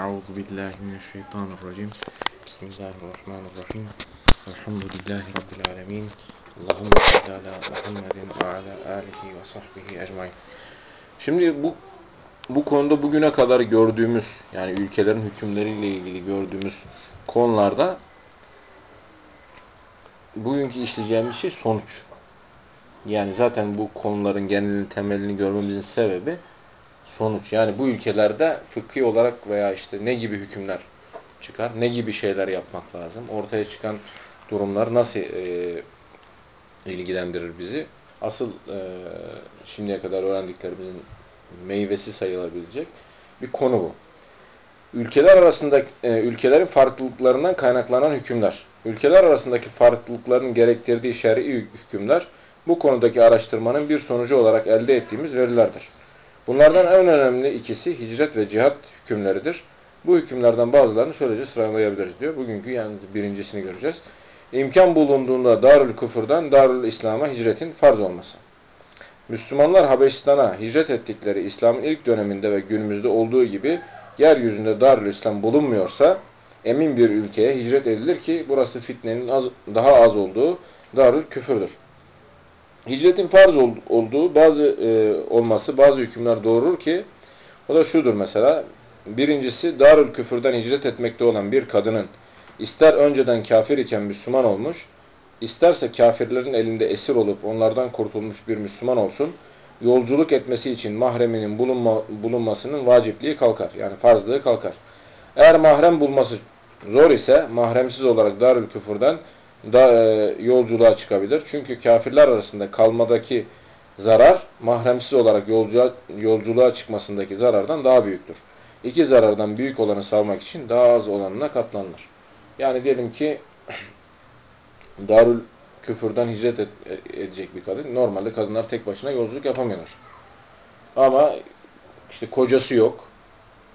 Euzu billahi mineşşeytanirracim. Bismillahirrahmanirrahim. Elhamdülillahi rabbil alamin. Allahumme salli ala Muhammedin ve ala alihi ve sahbihi. Şimdi bu bu konuda bugüne kadar gördüğümüz yani ülkelerin hükümleriyle ilgili gördüğümüz konularda bugünkü işleyeceğimiz şey sonuç. Yani zaten bu konuların genelini temelini görmemizin sebebi sonuç. Yani bu ülkelerde fıkhi olarak veya işte ne gibi hükümler çıkar, ne gibi şeyler yapmak lazım, ortaya çıkan durumlar nasıl e, ilgilendirir bizi. Asıl e, şimdiye kadar öğrendiklerimizin meyvesi sayılabilecek bir konu bu. Ülkeler arasında e, ülkelerin farklılıklarından kaynaklanan hükümler. Ülkeler arasındaki farklılıkların gerektirdiği şer'i hükümler bu konudaki araştırmanın bir sonucu olarak elde ettiğimiz verilerdir. Bunlardan en önemli ikisi hicret ve cihat hükümleridir. Bu hükümlerden bazılarını şöylece sıralayabiliriz diyor. Bugünkü yalnız birincisini göreceğiz. İmkan bulunduğunda Darül Küfür'den Darül İslam'a hicretin farz olması. Müslümanlar Habeşistan'a hicret ettikleri İslam'ın ilk döneminde ve günümüzde olduğu gibi yeryüzünde Darül İslam bulunmuyorsa emin bir ülkeye hicret edilir ki burası fitnenin az, daha az olduğu Darül Küfürdür. Hicretin farz olduğu bazı e, olması bazı hükümler doğurur ki o da şudur mesela. Birincisi Darül Küfür'den hicret etmekte olan bir kadının ister önceden kafir iken Müslüman olmuş, isterse kafirlerin elinde esir olup onlardan kurtulmuş bir Müslüman olsun, yolculuk etmesi için mahreminin bulunma, bulunmasının vacipliği kalkar. Yani farzlığı kalkar. Eğer mahrem bulması zor ise mahremsiz olarak Darül Küfür'den da e, yolculuğa çıkabilir. Çünkü kafirler arasında kalmadaki zarar mahremsiz olarak yolculuğa, yolculuğa çıkmasındaki zarardan daha büyüktür. İki zarardan büyük olanı savmak için daha az olanına katlanılır. Yani diyelim ki Darül Küfür'den hicret et, edecek bir kadın. Normalde kadınlar tek başına yolculuk yapamıyorlar. Ama işte kocası yok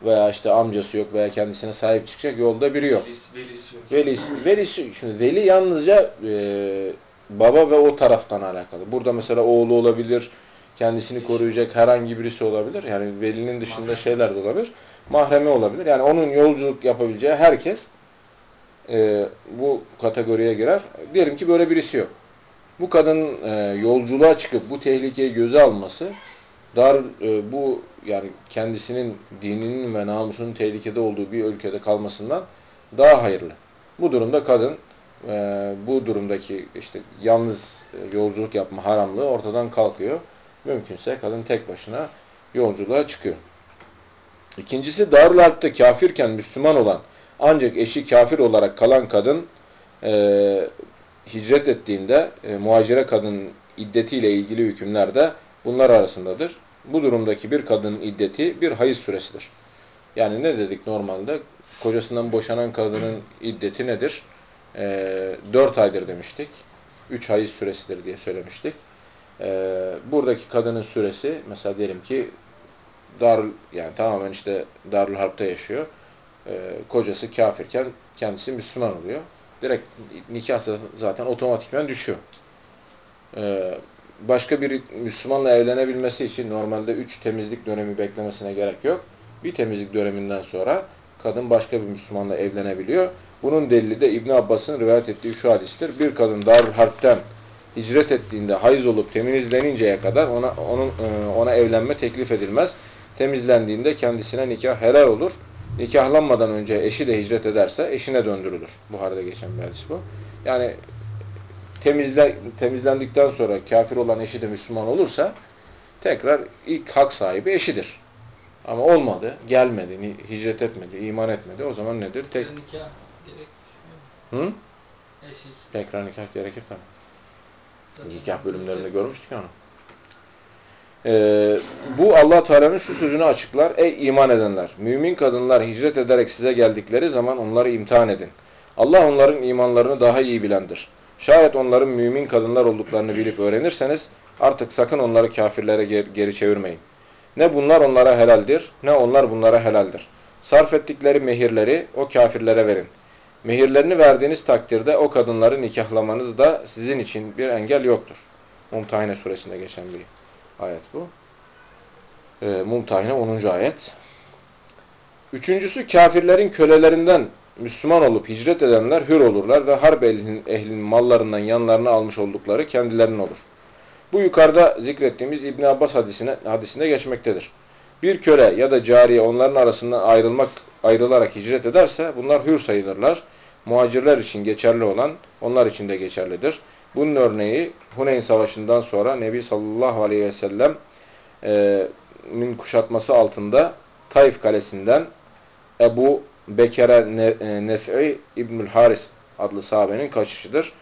veya işte amcası yok veya kendisine sahip çıkacak yolda biri yok. Velisi yok. Velisi, velisi şimdi veli yalnızca e, baba ve o taraftan alakalı. Burada mesela oğlu olabilir, kendisini koruyacak herhangi birisi olabilir. Yani velinin dışında Mahrem. şeyler de olabilir. Mahremi olabilir. Yani onun yolculuk yapabileceği herkes e, bu kategoriye girer. Diyelim ki böyle birisi yok. Bu kadının e, yolculuğa çıkıp bu tehlikeyi göze alması dar e, bu yani kendisinin dininin ve namusunun tehlikede olduğu bir ülkede kalmasından daha hayırlı. Bu durumda kadın e, bu durumdaki işte yalnız e, yolculuk yapma haramlığı ortadan kalkıyor. Mümkünse kadın tek başına yolculuğa çıkıyor. İkincisi Darül Harp'te kafirken Müslüman olan ancak eşi kafir olarak kalan kadın e, hicret ettiğinde e, muhacire kadının iddetiyle ilgili hükümler de bunlar arasındadır. Bu durumdaki bir kadının iddeti bir hayız süresidir. Yani ne dedik normalde? Kocasından boşanan kadının iddeti nedir? E, 4 aydır demiştik. 3 hayız süresidir diye söylemiştik. E, buradaki kadının süresi mesela diyelim ki Darül yani tamamen işte Darül Harp'ta yaşıyor. E, kocası kafirken kendisi Müslüman oluyor. Direkt nikah zaten otomatikman düşüyor. E, başka bir Müslümanla evlenebilmesi için normalde 3 temizlik dönemi beklemesine gerek yok. Bir temizlik döneminden sonra kadın başka bir Müslümanla evlenebiliyor. Bunun delili de İbn Abbas'ın rivayet ettiği şu hadistir. Bir kadın Darül Harp'ten hicret ettiğinde hayız olup temizleninceye kadar ona onun ona evlenme teklif edilmez. Temizlendiğinde kendisine nikah helal olur. Nikahlanmadan önce eşi de hicret ederse eşine döndürülür. Buhar'da geçen bir hadis bu. Yani temizle, temizlendikten sonra kafir olan eşi de Müslüman olursa tekrar ilk hak sahibi eşidir. Ama olmadı, gelmedi, hicret etmedi, iman etmedi. O zaman nedir? Tek... Nikah gerekmiyor. Hı? Eşit. Tekrar nikah gerekir tabii. Zaten Nikah bölümlerinde görmüştük onu. Ee, bu allah Teala'nın şu sözünü açıklar. Ey iman edenler! Mümin kadınlar hicret ederek size geldikleri zaman onları imtihan edin. Allah onların imanlarını daha iyi bilendir. Şayet onların mümin kadınlar olduklarını bilip öğrenirseniz artık sakın onları kafirlere ger- geri çevirmeyin. Ne bunlar onlara helaldir, ne onlar bunlara helaldir. Sarf ettikleri mehirleri o kafirlere verin. Mehirlerini verdiğiniz takdirde o kadınları nikahlamanız da sizin için bir engel yoktur. Mumtahine suresinde geçen bir ayet bu. E, Mumtahine 10. ayet. Üçüncüsü kafirlerin kölelerinden Müslüman olup hicret edenler hür olurlar ve harp ehlinin, ehlinin mallarından yanlarına almış oldukları kendilerinin olur. Bu yukarıda zikrettiğimiz İbn Abbas hadisine, hadisinde geçmektedir. Bir köle ya da cariye onların arasından ayrılmak ayrılarak hicret ederse bunlar hür sayılırlar. Muhacirler için geçerli olan onlar için de geçerlidir. Bunun örneği Huneyn Savaşı'ndan sonra Nebi sallallahu aleyhi ve sellem e, kuşatması altında Taif Kalesi'nden Ebu Bekere e, Nef'i İbnül Haris adlı sahabenin kaçışıdır.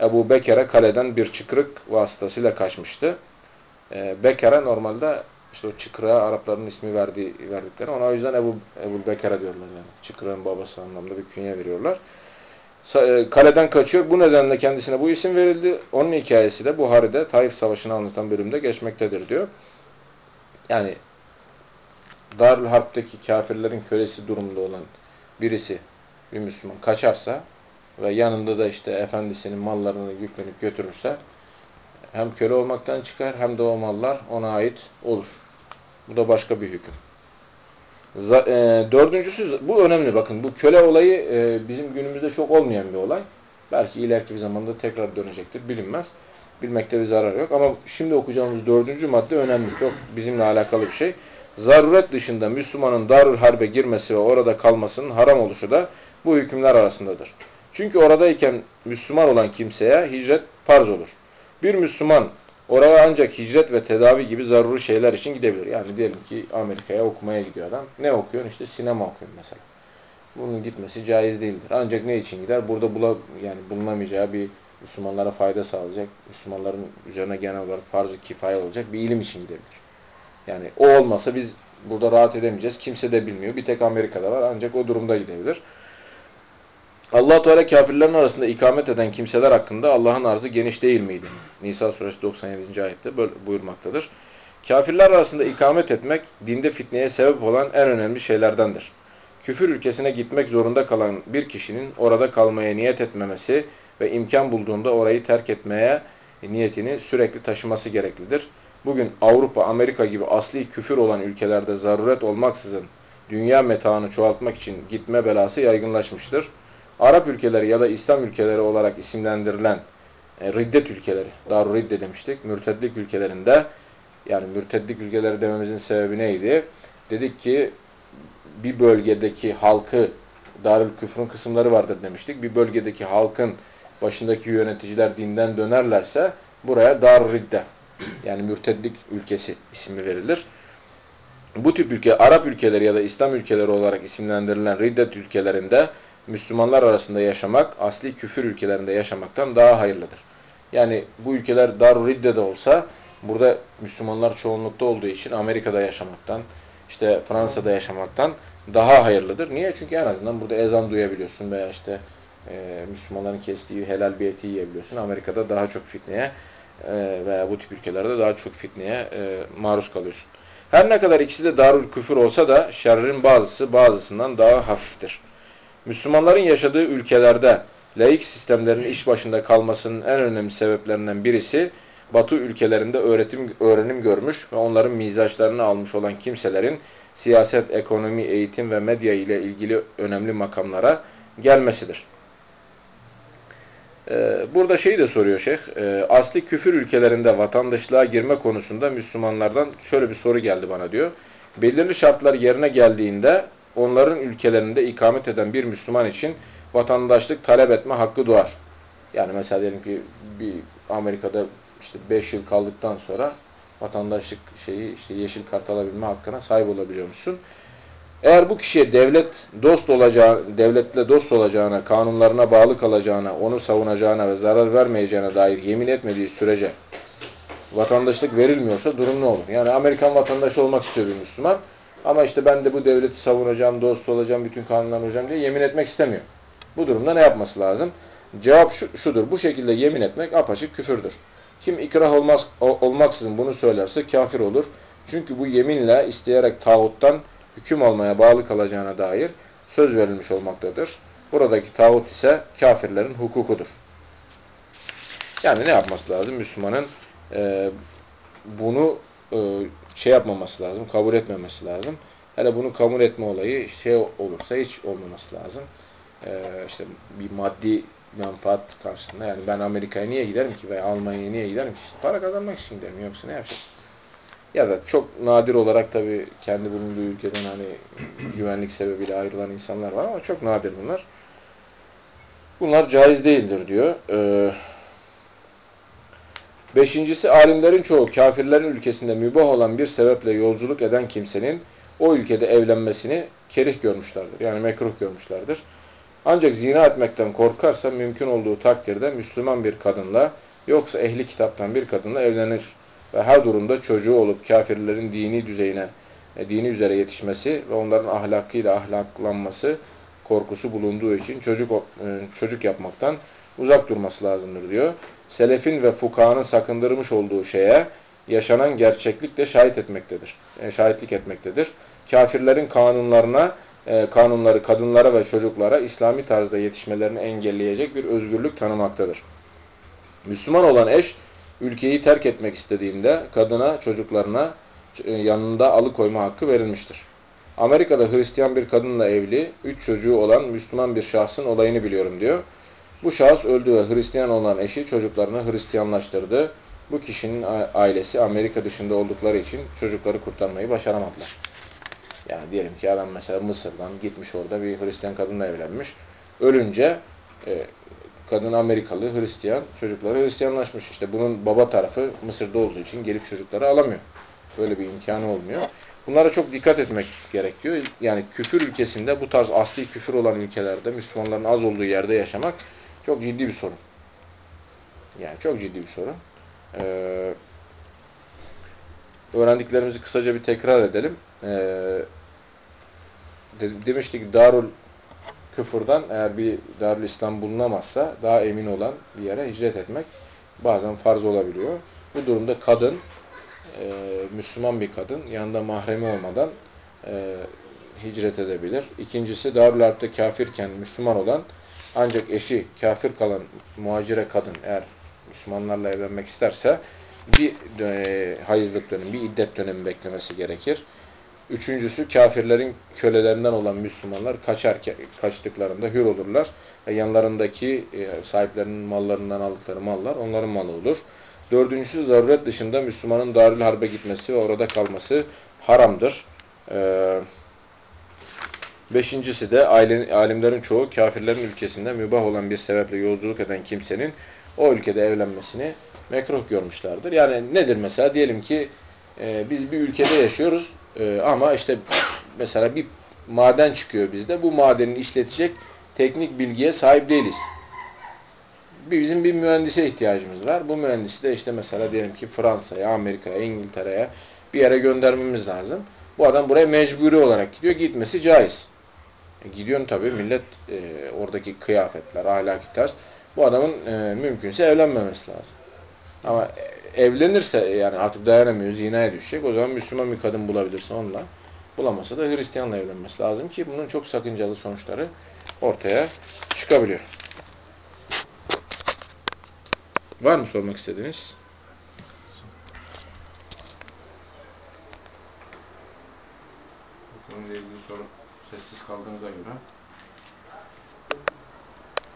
Ebu Bekere kaleden bir çıkrık vasıtasıyla kaçmıştı. E, Bekere normalde işte o çıkrığa Arapların ismi verdiği, verdikleri. Ona o yüzden Ebu, Ebu Bekere diyorlar yani. Çıkrığın babası anlamda bir künye veriyorlar. E, Kaleden kaçıyor. Bu nedenle kendisine bu isim verildi. Onun hikayesi de Buhari'de Taif Savaşı'nı anlatan bölümde geçmektedir diyor. Yani Darül Harp'teki kafirlerin kölesi durumda olan birisi bir Müslüman kaçarsa ve yanında da işte efendisinin mallarını yüklenip götürürse hem köle olmaktan çıkar hem de o mallar ona ait olur. Bu da başka bir hüküm. E, dördüncüsü bu önemli bakın bu köle olayı e, bizim günümüzde çok olmayan bir olay. Belki ileriki bir zamanda tekrar dönecektir bilinmez. Bilmekte bir zarar yok ama şimdi okuyacağımız dördüncü madde önemli. Çok bizimle alakalı bir şey. Zaruret dışında Müslümanın Darül Harbe girmesi ve orada kalmasının haram oluşu da bu hükümler arasındadır. Çünkü oradayken Müslüman olan kimseye hicret farz olur. Bir Müslüman oraya ancak hicret ve tedavi gibi zaruri şeyler için gidebilir. Yani diyelim ki Amerika'ya okumaya gidiyor adam. Ne okuyorsun? İşte sinema okuyorsun mesela. Bunun gitmesi caiz değildir. Ancak ne için gider? Burada bula, yani bulunamayacağı bir Müslümanlara fayda sağlayacak, Müslümanların üzerine genel olarak farz-ı kifaye olacak bir ilim için gidebilir. Yani o olmasa biz burada rahat edemeyeceğiz. Kimse de bilmiyor. Bir tek Amerika'da var. Ancak o durumda gidebilir. allah Teala kafirlerin arasında ikamet eden kimseler hakkında Allah'ın arzı geniş değil miydi? Nisa suresi 97. ayette böyle buyurmaktadır. Kafirler arasında ikamet etmek dinde fitneye sebep olan en önemli şeylerdendir. Küfür ülkesine gitmek zorunda kalan bir kişinin orada kalmaya niyet etmemesi ve imkan bulduğunda orayı terk etmeye niyetini sürekli taşıması gereklidir. Bugün Avrupa, Amerika gibi asli küfür olan ülkelerde zaruret olmaksızın dünya metaını çoğaltmak için gitme belası yaygınlaşmıştır. Arap ülkeleri ya da İslam ülkeleri olarak isimlendirilen e, riddet ülkeleri, dar ridde demiştik, mürtedlik ülkelerinde yani mürtedlik ülkeleri dememizin sebebi neydi? Dedik ki bir bölgedeki halkı Darül Küfrün kısımları vardır demiştik. Bir bölgedeki halkın başındaki yöneticiler dinden dönerlerse buraya Darül Ridde yani mürtedlik ülkesi ismi verilir. Bu tip ülke Arap ülkeleri ya da İslam ülkeleri olarak isimlendirilen riddet ülkelerinde Müslümanlar arasında yaşamak asli küfür ülkelerinde yaşamaktan daha hayırlıdır. Yani bu ülkeler Darül Ridde de olsa burada Müslümanlar çoğunlukta olduğu için Amerika'da yaşamaktan, işte Fransa'da yaşamaktan daha hayırlıdır. Niye? Çünkü en azından burada ezan duyabiliyorsun veya işte e, Müslümanların kestiği helal bir eti yiyebiliyorsun. Amerika'da daha çok fitneye e, veya bu tip ülkelerde daha çok fitneye e, maruz kalıyorsun. Her ne kadar ikisi de darul küfür olsa da şerrin bazısı bazısından daha hafiftir. Müslümanların yaşadığı ülkelerde laik sistemlerin iş başında kalmasının en önemli sebeplerinden birisi Batı ülkelerinde öğretim öğrenim görmüş ve onların mizaçlarını almış olan kimselerin siyaset, ekonomi, eğitim ve medya ile ilgili önemli makamlara gelmesidir. Ee, burada şeyi de soruyor şeyh. Ee, asli küfür ülkelerinde vatandaşlığa girme konusunda Müslümanlardan şöyle bir soru geldi bana diyor. Belirli şartlar yerine geldiğinde onların ülkelerinde ikamet eden bir Müslüman için vatandaşlık talep etme hakkı doğar. Yani mesela diyelim ki bir Amerika'da işte 5 yıl kaldıktan sonra vatandaşlık şeyi işte yeşil kart alabilme hakkına sahip olabiliyor musun? Eğer bu kişiye devlet dost olacağı, devletle dost olacağına, kanunlarına bağlı kalacağına, onu savunacağına ve zarar vermeyeceğine dair yemin etmediği sürece vatandaşlık verilmiyorsa durum ne olur? Yani Amerikan vatandaşı olmak istiyor bir Müslüman ama işte ben de bu devleti savunacağım, dost olacağım, bütün kanunlarına uyacağım diye yemin etmek istemiyor. Bu durumda ne yapması lazım? Cevap şu, şudur. Bu şekilde yemin etmek apaçık küfürdür. Kim ikrah olmaz, olmaksızın bunu söylerse kafir olur. Çünkü bu yeminle isteyerek tağuttan hüküm almaya bağlı kalacağına dair söz verilmiş olmaktadır. Buradaki tağut ise kafirlerin hukukudur. Yani ne yapması lazım? Müslümanın e, bunu e, şey yapmaması lazım, kabul etmemesi lazım. Hele bunu kabul etme olayı şey olursa hiç olmaması lazım. Ee, işte bir maddi menfaat karşısında. Yani ben Amerika'ya niye giderim ki veya Almanya'ya niye giderim ki? İşte para kazanmak için giderim. Yoksa ne yapacağız? Ya da çok nadir olarak tabii kendi bulunduğu ülkeden hani güvenlik sebebiyle ayrılan insanlar var ama çok nadir bunlar. Bunlar caiz değildir diyor. Ee, beşincisi alimlerin çoğu kafirlerin ülkesinde mübah olan bir sebeple yolculuk eden kimsenin o ülkede evlenmesini kerih görmüşlerdir. Yani mekruh görmüşlerdir. Ancak zina etmekten korkarsa mümkün olduğu takdirde Müslüman bir kadınla yoksa ehli kitaptan bir kadınla evlenir ve her durumda çocuğu olup kafirlerin dini düzeyine, e, dini üzere yetişmesi ve onların ahlakıyla ahlaklanması korkusu bulunduğu için çocuk e, çocuk yapmaktan uzak durması lazımdır diyor. Selefin ve fukahanın sakındırmış olduğu şeye yaşanan gerçeklikle şahit etmektedir. E, şahitlik etmektedir. Kafirlerin kanunlarına kanunları kadınlara ve çocuklara İslami tarzda yetişmelerini engelleyecek bir özgürlük tanımaktadır. Müslüman olan eş ülkeyi terk etmek istediğinde kadına, çocuklarına e, yanında alıkoyma hakkı verilmiştir. Amerika'da Hristiyan bir kadınla evli, üç çocuğu olan Müslüman bir şahsın olayını biliyorum diyor. Bu şahıs öldü ve Hristiyan olan eşi çocuklarını Hristiyanlaştırdı. Bu kişinin ailesi Amerika dışında oldukları için çocukları kurtarmayı başaramadılar. Yani diyelim ki adam mesela Mısır'dan gitmiş orada bir Hristiyan kadınla evlenmiş. Ölünce e, kadın Amerikalı, Hristiyan, çocukları Hristiyanlaşmış. İşte bunun baba tarafı Mısır'da olduğu için gelip çocukları alamıyor. Böyle bir imkanı olmuyor. Bunlara çok dikkat etmek gerekiyor. Yani küfür ülkesinde bu tarz asli küfür olan ülkelerde Müslümanların az olduğu yerde yaşamak çok ciddi bir sorun. Yani çok ciddi bir sorun. Ee, öğrendiklerimizi kısaca bir tekrar edelim. Ee, demiştik Darul küfürden eğer bir Darül İslam bulunamazsa daha emin olan bir yere hicret etmek bazen farz olabiliyor. Bu durumda kadın, e, Müslüman bir kadın yanında mahremi olmadan e, hicret edebilir. İkincisi Darül Harp'te kafirken Müslüman olan ancak eşi kafir kalan muhacire kadın eğer Müslümanlarla evlenmek isterse bir e, hayızlık dönemi, bir iddet dönemi beklemesi gerekir. Üçüncüsü kafirlerin kölelerinden olan Müslümanlar kaçar, kaçtıklarında hür olurlar. Ve yanlarındaki e, sahiplerinin mallarından aldıkları mallar onların malı olur. Dördüncüsü zaruret dışında Müslümanın Darül Harbe gitmesi ve orada kalması haramdır. Ee, beşincisi de alimlerin çoğu kafirlerin ülkesinde mübah olan bir sebeple yolculuk eden kimsenin o ülkede evlenmesini mekruh görmüşlerdir. Yani nedir mesela? Diyelim ki e, biz bir ülkede yaşıyoruz e, ama işte mesela bir maden çıkıyor bizde. Bu madeni işletecek teknik bilgiye sahip değiliz. Bizim bir mühendise ihtiyacımız var. Bu mühendisi de işte mesela diyelim ki Fransa'ya, Amerika'ya, İngiltere'ye bir yere göndermemiz lazım. Bu adam buraya mecburi olarak gidiyor. Gitmesi caiz. E, gidiyorsun tabii millet e, oradaki kıyafetler, ahlaki ters. Bu adamın e, mümkünse evlenmemesi lazım. Ama evlenirse yani artık dayanamıyor, zinaya düşecek. O zaman Müslüman bir kadın bulabilirse onunla. Bulamasa da Hristiyanla evlenmesi lazım ki bunun çok sakıncalı sonuçları ortaya çıkabiliyor. Var mı sormak istediğiniz?